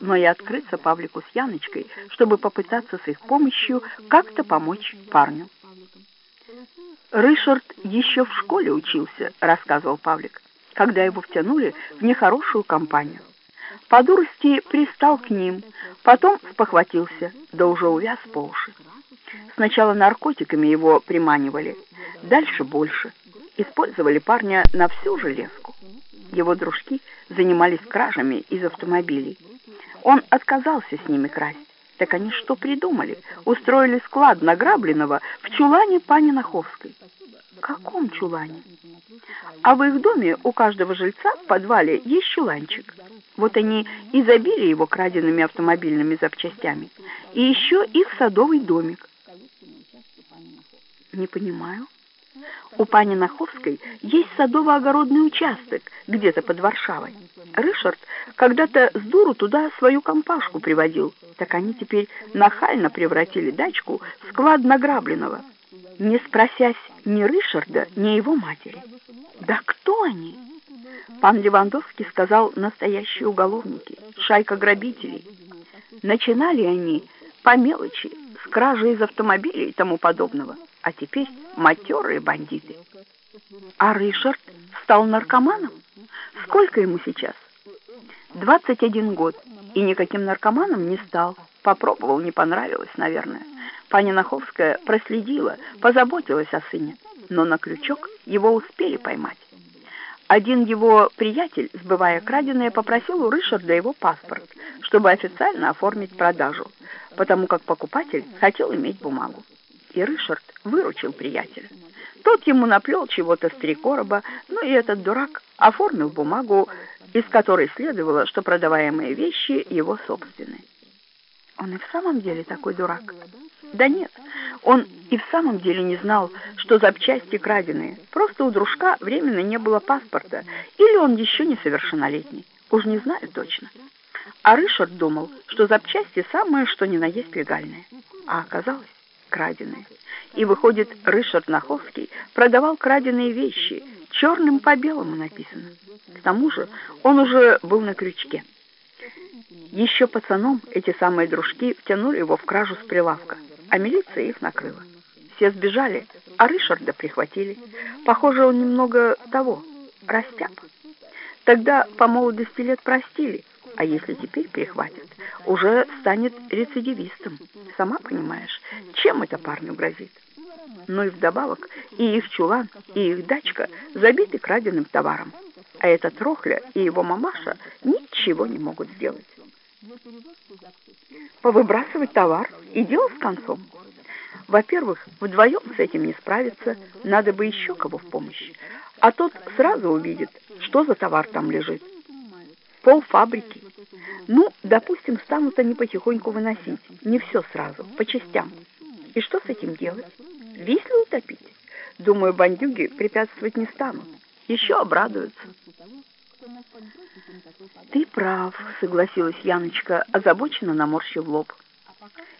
но и открыться Павлику с Яночкой, чтобы попытаться с их помощью как-то помочь парню. «Рышард еще в школе учился», — рассказывал Павлик, когда его втянули в нехорошую компанию. По дурости пристал к ним, потом спохватился, да уже увяз по уши. Сначала наркотиками его приманивали, дальше больше. Использовали парня на всю железку. Его дружки занимались кражами из автомобилей. Он отказался с ними красть. Так они что придумали? Устроили склад награбленного в чулане пани Наховской. Каком чулане? А в их доме у каждого жильца в подвале есть чуланчик. Вот они и забили его краденными автомобильными запчастями. И еще их садовый домик. Не понимаю. У пани Наховской есть садово-огородный участок где-то под Варшавой. Рышард когда-то с дуру туда свою компашку приводил. Так они теперь нахально превратили дачку в склад награбленного, не спросясь ни Рышарда, ни его матери. Да кто они? Пан Левандовский сказал настоящие уголовники, шайка грабителей. Начинали они по мелочи, с кражи из автомобилей и тому подобного, а теперь матерые бандиты. А Ришард стал наркоманом? Сколько ему сейчас? 21 год, и никаким наркоманом не стал. Попробовал, не понравилось, наверное. Паня Наховская проследила, позаботилась о сыне, но на крючок его успели поймать. Один его приятель, сбывая краденое, попросил у Ришарда его паспорт, чтобы официально оформить продажу, потому как покупатель хотел иметь бумагу. И Ришард выручил приятеля. Тот ему наплел чего-то с три короба, но и этот дурак оформил бумагу, из которой следовало, что продаваемые вещи его собственные. Он и в самом деле такой дурак. Да нет, он и в самом деле не знал, что запчасти краденые. Просто у дружка временно не было паспорта, или он еще несовершеннолетний. Уж не знаю точно. А Ришард думал, что запчасти самое, что ни на есть легальные. А оказалось, краденые. И выходит, Ришард Наховский продавал краденые вещи, черным по белому написано. К тому же он уже был на крючке. Еще пацаном эти самые дружки втянули его в кражу с прилавка, а милиция их накрыла. Все сбежали, а Ришарда прихватили. Похоже, он немного того, растяп. Тогда по молодости лет простили, а если теперь прихватят, уже станет рецидивистом. Сама понимаешь, чем это парню грозит? Ну и вдобавок и их чулан, и их дачка забиты краденым товаром. А этот Рохля и его мамаша ничего не могут сделать. Повыбрасывать товар и дело с концом. Во-первых, вдвоем с этим не справиться, надо бы еще кого в помощь. А тот сразу увидит, что за товар там лежит. Пол фабрики. Ну, допустим, станут они потихоньку выносить. Не все сразу, по частям. И что с этим делать? Висли утопить? Думаю, бандюги препятствовать не станут. Еще обрадуются. Ты прав, согласилась Яночка, озабоченно наморщив лоб.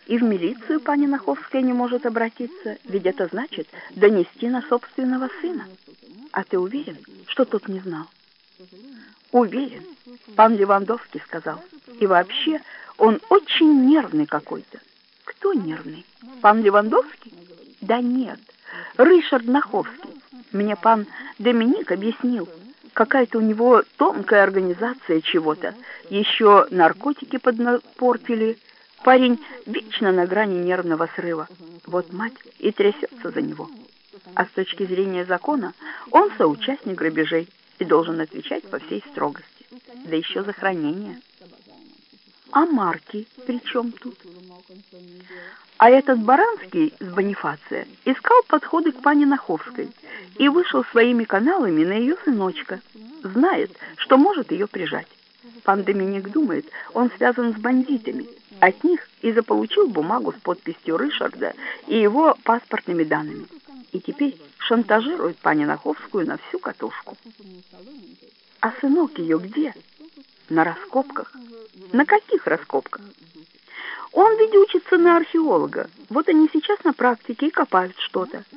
И в милицию пани Наховская не может обратиться, ведь это значит донести на собственного сына. А ты уверен, что тот не знал? Уверен, пан Левандовский сказал. И вообще, он очень нервный какой-то. Кто нервный? Пан Левандовский? Да нет, Ришард Наховский. Мне пан Доминик объяснил, какая-то у него тонкая организация чего-то. Еще наркотики поднапортили. Парень вечно на грани нервного срыва. Вот мать и трясется за него. А с точки зрения закона он соучастник грабежей и должен отвечать по всей строгости. Да еще за хранение. А марки при чем тут? А этот Баранский с Бонифация искал подходы к пане Наховской и вышел своими каналами на ее сыночка. Знает, что может ее прижать. Пан Доминик думает, он связан с бандитами. От них и заполучил бумагу с подписью Ришарда и его паспортными данными. И теперь шантажирует пани Наховскую на всю катушку. А сынок ее где? На раскопках. На каких раскопках? Он ведь учится на археолога. Вот они сейчас на практике и копают что-то.